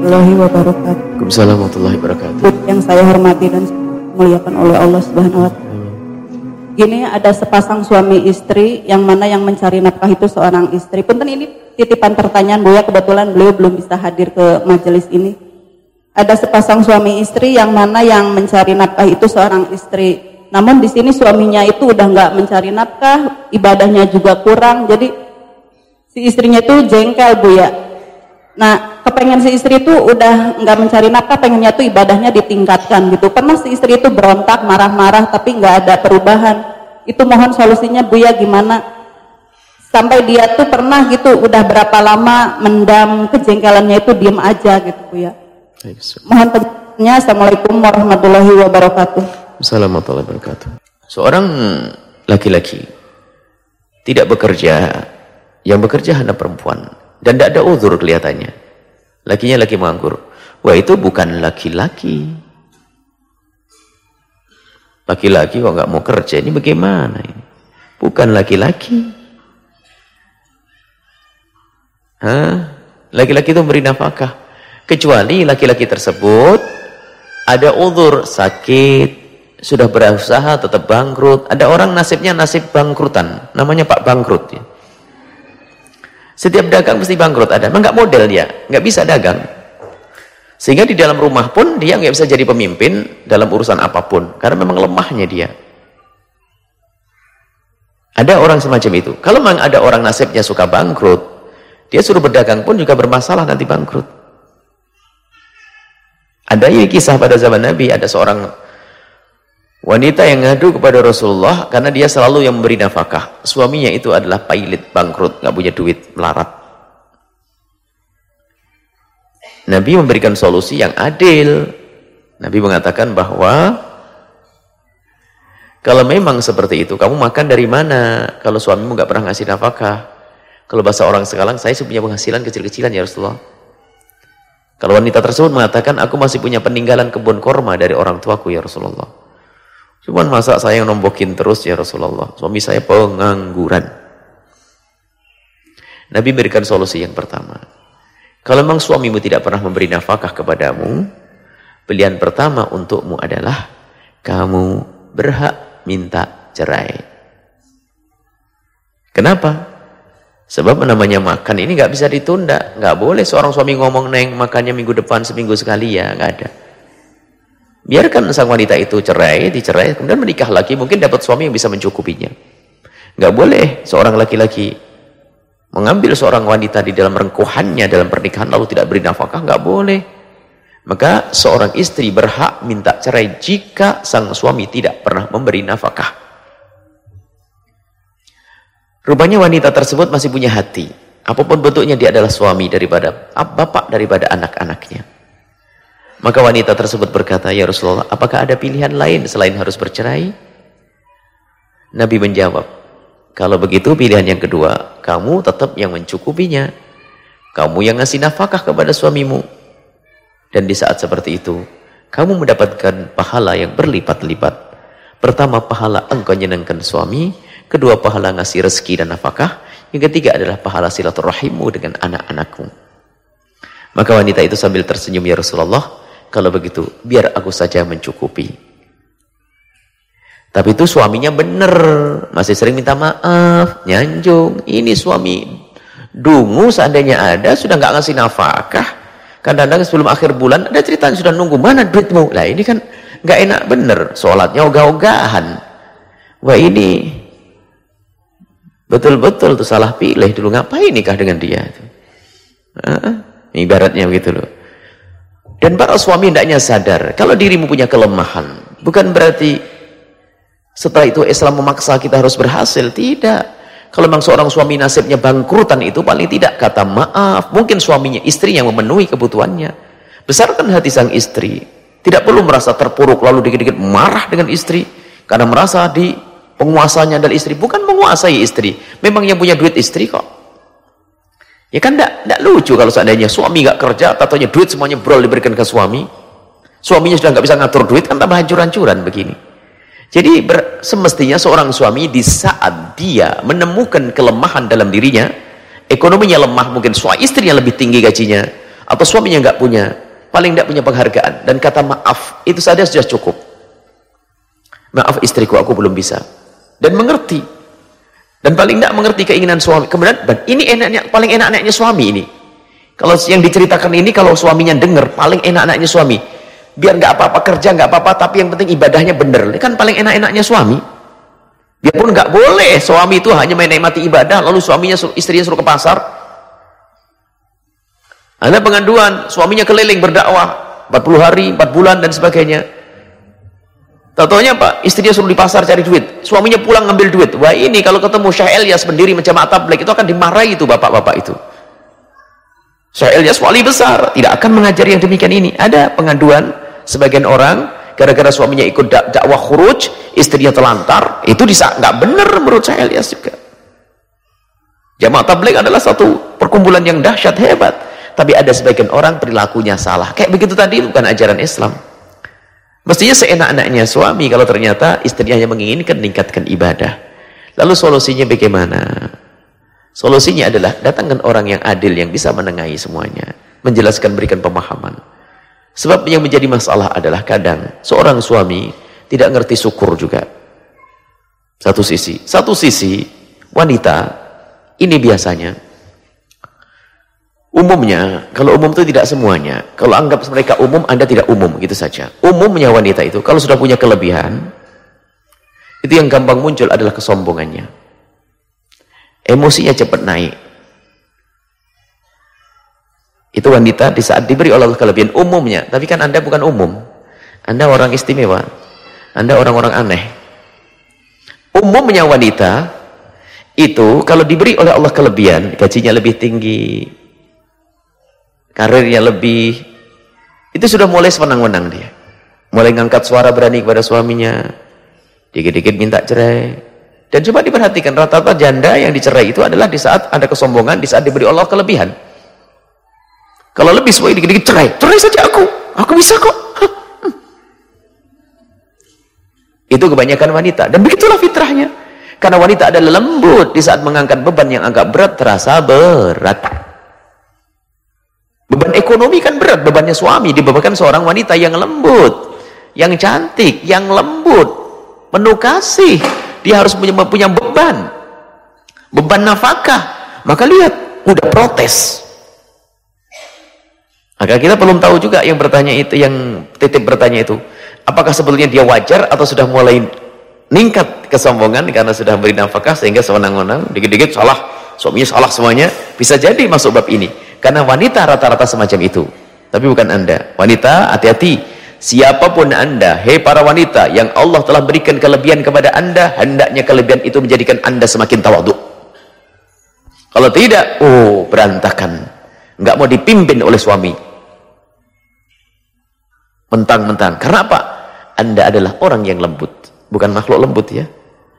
warahmatullahi wabarakatuh. Waalaikumsalam warahmatullahi wabarakatuh. Yang saya hormati dan muliakan oleh Allah Subhanahu wa taala. Gini ada sepasang suami istri yang mana yang mencari nafkah itu seorang istri. Punten ini titipan pertanyaan Bu ya kebetulan beliau belum bisa hadir ke majelis ini. Ada sepasang suami istri yang mana yang mencari nafkah itu seorang istri. Namun di sini suaminya itu udah nggak mencari nafkah, ibadahnya juga kurang. Jadi si istrinya itu jengkel Bu ya. Nah, kepengen si istri itu udah nggak mencari nafkah, pengennya tuh ibadahnya ditingkatkan gitu. Pernah si istri itu berontak, marah-marah, tapi nggak ada perubahan. Itu mohon solusinya Bu ya gimana? Sampai dia tuh pernah gitu udah berapa lama mendam kejengkelannya itu diem aja gitu Bu ya. Mohon penjelasannya Assalamualaikum warahmatullahi wabarakatuh. Assalamualaikum warahmatullahi wabarakatuh. Seorang laki-laki tidak bekerja yang bekerja hanya perempuan dan tidak ada uzur kelihatannya lakinya laki menganggur wah itu bukan laki-laki Laki-laki kok nggak mau kerja ini bagaimana ini? Bukan laki-laki. Hah? Laki-laki itu memberi nafkah. Kecuali laki-laki tersebut ada uzur sakit, sudah berusaha tetap bangkrut. Ada orang nasibnya nasib bangkrutan, namanya Pak Bangkrut ya. Setiap dagang mesti bangkrut ada, emang nggak model dia, nggak bisa dagang. Sehingga di dalam rumah pun dia nggak bisa jadi pemimpin dalam urusan apa pun. Karena memang lemahnya dia. Ada orang semacam itu. Kalau memang ada orang nasibnya suka bangkrut, dia suruh berdagang pun juga bermasalah nanti bangkrut. Ada ini kisah pada zaman Nabi, ada seorang wanita yang ngadu kepada Rasulullah karena dia selalu yang memberi nafkah. Suaminya itu adalah pailit, bangkrut, nggak punya duit, melarat. Nabi memberikan solusi yang adil. Nabi mengatakan bahwa kalau memang seperti itu, kamu makan dari mana? Kalau suamimu nggak pernah ngasih nafkah. Kalau bahasa orang sekarang, saya punya penghasilan kecil-kecilan ya Rasulullah. Kalau wanita tersebut mengatakan, aku masih punya peninggalan kebun korma dari orang tuaku ya Rasulullah. Cuman masa saya yang nombokin terus ya Rasulullah. Suami saya pengangguran. Nabi berikan solusi yang pertama. Kalau memang suamimu tidak pernah memberi nafkah kepadamu, pilihan pertama untukmu adalah kamu berhak minta cerai. Kenapa? Sebab namanya makan ini nggak bisa ditunda. nggak boleh seorang suami ngomong, neng makannya minggu depan seminggu sekali ya, nggak ada. Biarkan sang wanita itu cerai, dicerai, kemudian menikah lagi, mungkin dapat suami yang bisa mencukupinya. Nggak boleh seorang laki-laki mengambil seorang wanita di dalam rengkuhannya dalam pernikahan lalu tidak beri nafkah nggak boleh. Maka seorang istri berhak minta cerai jika sang suami tidak pernah memberi nafkah. Rupanya wanita tersebut masih punya hati. Apa pun bentuknya dia adalah suami daripada bapak daripada anak-anaknya maka wanita tersebut berkata ya Rasulullah apakah ada pilihan lain selain harus bercerai Nabi menjawab kalau begitu pilihan yang kedua, kamu tetap yang mencukupinya. Kamu yang ngasih nafkah kepada suamimu. Dan di saat seperti itu, kamu mendapatkan pahala yang berlipat-lipat. Pertama, pahala engkau nyenangkan suami. Kedua, pahala ngasih rezeki dan nafkah. Yang ketiga adalah pahala silaturahimmu dengan anak-anakmu. Maka wanita itu sambil tersenyum, Ya Rasulullah, kalau begitu, biar aku saja mencukupi. Tapi itu suaminya benar, masih sering minta maaf, nyanjung. Ini suami dungu seandainya ada, sudah nggak ngasih nafkah. Kadang-kadang sebelum akhir bulan ada cerita yang sudah nunggu, mana duitmu? Lah ini kan nggak enak bener, sholatnya ogah-ogahan. Wah ini betul-betul tuh salah pilih dulu, ngapain nikah dengan dia? Nah, ibaratnya begitu loh. Dan para suami hendaknya sadar, kalau dirimu punya kelemahan, bukan berarti setelah itu Islam memaksa kita harus berhasil. Tidak. Kalau memang seorang suami nasibnya bangkrutan itu paling tidak kata maaf. Mungkin suaminya, istri yang memenuhi kebutuhannya. Besarkan hati sang istri. Tidak perlu merasa terpuruk lalu dikit-dikit marah dengan istri. Karena merasa di penguasanya adalah istri. Bukan menguasai istri. Memang yang punya duit istri kok. Ya kan tidak lucu kalau seandainya suami nggak kerja, tatanya duit semuanya brol diberikan ke suami. Suaminya sudah nggak bisa ngatur duit, kan tambah hancur-hancuran begini. Jadi semestinya seorang suami di saat dia menemukan kelemahan dalam dirinya, ekonominya lemah, mungkin suami istri yang lebih tinggi gajinya, atau suaminya nggak punya paling tidak punya penghargaan dan kata maaf itu saja sudah cukup maaf istriku aku belum bisa dan mengerti dan paling tidak mengerti keinginan suami. Kemudian ini enaknya paling enak-enaknya suami ini. Kalau yang diceritakan ini kalau suaminya dengar paling enak-enaknya suami. Biar nggak apa-apa kerja nggak apa-apa tapi yang penting ibadahnya bener. Ini kan paling enak-enaknya suami. Biarpun nggak boleh suami itu hanya menikmati ibadah lalu suaminya istrinya suruh ke pasar. Ada pengaduan, suaminya keliling berdakwah 40 hari, 4 bulan dan sebagainya. Tahu-taunya Pak, istrinya suruh di pasar cari duit. Suaminya pulang ngambil duit. Wah ini kalau ketemu Syekh Elias berdiri macam tabligh itu akan dimarahi itu bapak-bapak itu. Syekh Elias wali besar, tidak akan mengajari yang demikian ini. Ada pengaduan sebagian orang gara-gara suaminya ikut dak dakwah khuruj, istrinya telantar, itu nggak benar menurut Syekh Elias juga. Jamaah tabligh adalah satu perkumpulan yang dahsyat hebat tapi ada sebagian orang perilakunya salah kayak begitu tadi bukan ajaran Islam mestinya seenak-enaknya suami kalau ternyata istrinya hanya menginginkan meningkatkan ibadah. Lalu solusinya bagaimana? Solusinya adalah datangkan orang yang adil yang bisa menengahi semuanya menjelaskan berikan pemahaman. Sebab yang menjadi masalah adalah kadang seorang suami tidak ngerti syukur juga. Satu sisi. Satu sisi wanita ini biasanya Umumnya, kalau umum itu tidak semuanya. Kalau anggap mereka umum, Anda tidak umum, gitu saja. Umumnya wanita itu, kalau sudah punya kelebihan, itu yang gampang muncul adalah kesombongannya. Emosinya cepat naik. Itu wanita di saat diberi oleh Allah kelebihan umumnya, tapi kan Anda bukan umum. Anda orang istimewa. Anda orang-orang aneh. Umumnya wanita itu kalau diberi oleh Allah kelebihan, gajinya lebih tinggi, karirnya lebih. Itu sudah mulai sewenang-wenang dia. Mulai ngangkat suara berani kepada suaminya. Dikit-dikit minta cerai. Dan coba diperhatikan rata-rata janda yang dicerai itu adalah di saat ada kesombongan di saat diberi Allah kelebihan. Kalau lebih semua dikit-dikit cerai. Cerai saja aku. Aku bisa kok. Hmm. itu kebanyakan wanita. Dan begitulah fitrahnya. Karena wanita adalah lembut di saat mengangkat beban yang agak berat terasa berat Beban ekonomi kan berat, bebannya suami dibebankan seorang wanita yang lembut, yang cantik, yang lembut, penuh kasih. Dia harus punya, punya beban. Beban nafkah. Maka lihat, udah protes. Maka kita belum tahu juga yang bertanya itu, yang titip bertanya itu. Apakah sebetulnya dia wajar atau sudah mulai meningkat kesombongan karena sudah beri nafkah sehingga sewenang-wenang, dikit-dikit salah, suaminya salah semuanya. Bisa jadi masuk bab ini. Karena wanita rata-rata semacam itu. Tapi bukan anda. Wanita, hati-hati. Siapa pun anda, hei para wanita, yang Allah telah berikan kelebihan kepada anda, hendaknya kelebihan itu menjadikan anda semakin tawaduk. Kalau tidak, oh berantakan. Enggak mau dipimpin oleh suami. Mentang-mentang. Karena apa? Anda adalah orang yang lembut. Bukan makhluk lembut ya.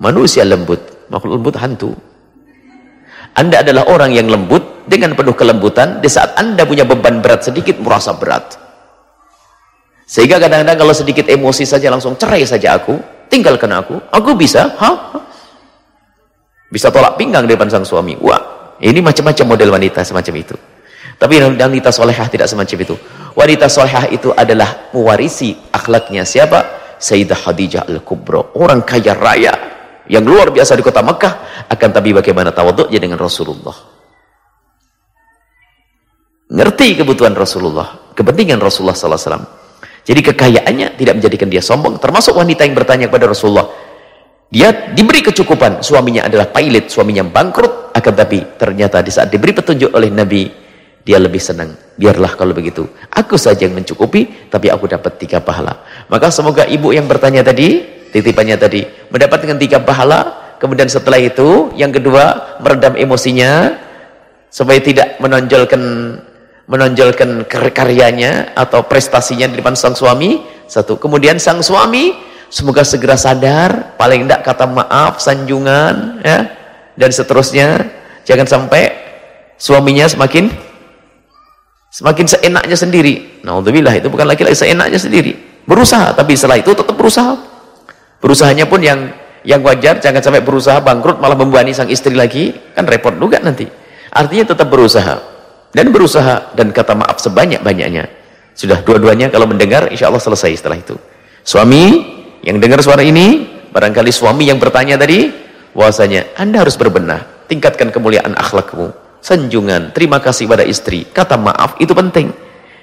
Manusia lembut. Makhluk lembut hantu. Anda adalah orang yang lembut dengan penuh kelembutan di saat Anda punya beban berat sedikit merasa berat. Sehingga kadang-kadang kalau sedikit emosi saja langsung cerai saja aku, tinggalkan aku. Aku bisa, ha? Bisa tolak pinggang depan sang suami. Wah, ini macam-macam model wanita semacam itu. Tapi wanita solehah tidak semacam itu. Wanita solehah itu adalah mewarisi akhlaknya siapa? Sayyidah Khadijah Al-Kubra. Orang kaya raya yang luar biasa di kota Mekah akan tapi bagaimana tawaduknya dengan Rasulullah ngerti kebutuhan Rasulullah kepentingan Rasulullah SAW jadi kekayaannya tidak menjadikan dia sombong termasuk wanita yang bertanya kepada Rasulullah. Dia diberi kecukupan suaminya adalah pilot suaminya bangkrut akan tapi ternyata di saat diberi petunjuk oleh Nabi dia lebih senang. Biarlah kalau begitu. Aku saja yang mencukupi tapi aku dapat tiga pahala. Maka semoga ibu yang bertanya tadi titipannya tadi mendapatkan tiga pahala. Kemudian setelah itu yang kedua meredam emosinya supaya tidak menonjolkan menonjolkan karyanya atau prestasinya di depan sang suami. Satu. Kemudian sang suami semoga segera sadar paling tidak kata maaf sanjungan ya dan seterusnya. Jangan sampai suaminya semakin semakin seenaknya sendiri. Nah itu bukan laki-laki seenaknya sendiri. Berusaha tapi setelah itu tetap berusaha. Berusahanya pun yang yang wajar jangan sampai berusaha bangkrut malah membebani sang istri lagi. Kan repot juga nanti. Artinya tetap berusaha dan berusaha dan kata maaf sebanyak-banyaknya. Sudah dua-duanya kalau mendengar insya Allah selesai setelah itu. Suami yang dengar suara ini barangkali suami yang bertanya tadi bahwasanya anda harus berbenah tingkatkan kemuliaan akhlakmu sanjungan terima kasih pada istri kata maaf itu penting.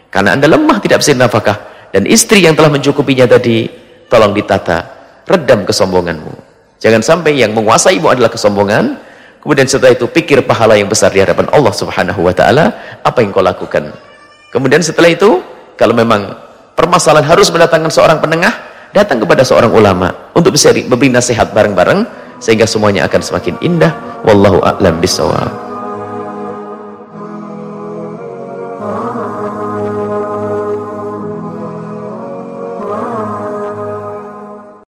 Karena anda lemah tidak bisa nafkah dan istri yang telah mencukupinya tadi tolong ditata redam kesombonganmu. Jangan sampai yang menguasaimu adalah kesombongan kemudian setelah itu pikir pahala yang besar di hadapan Allah subhanahu wa ta'ala apa yang kau lakukan? Kemudian setelah itu kalau memang permasalahan harus mendatangkan seorang penengah datang kepada seorang ulama untuk bisa memberi nasihat bareng-bareng sehingga semuanya akan semakin indah. Wallahu a'lam bisawab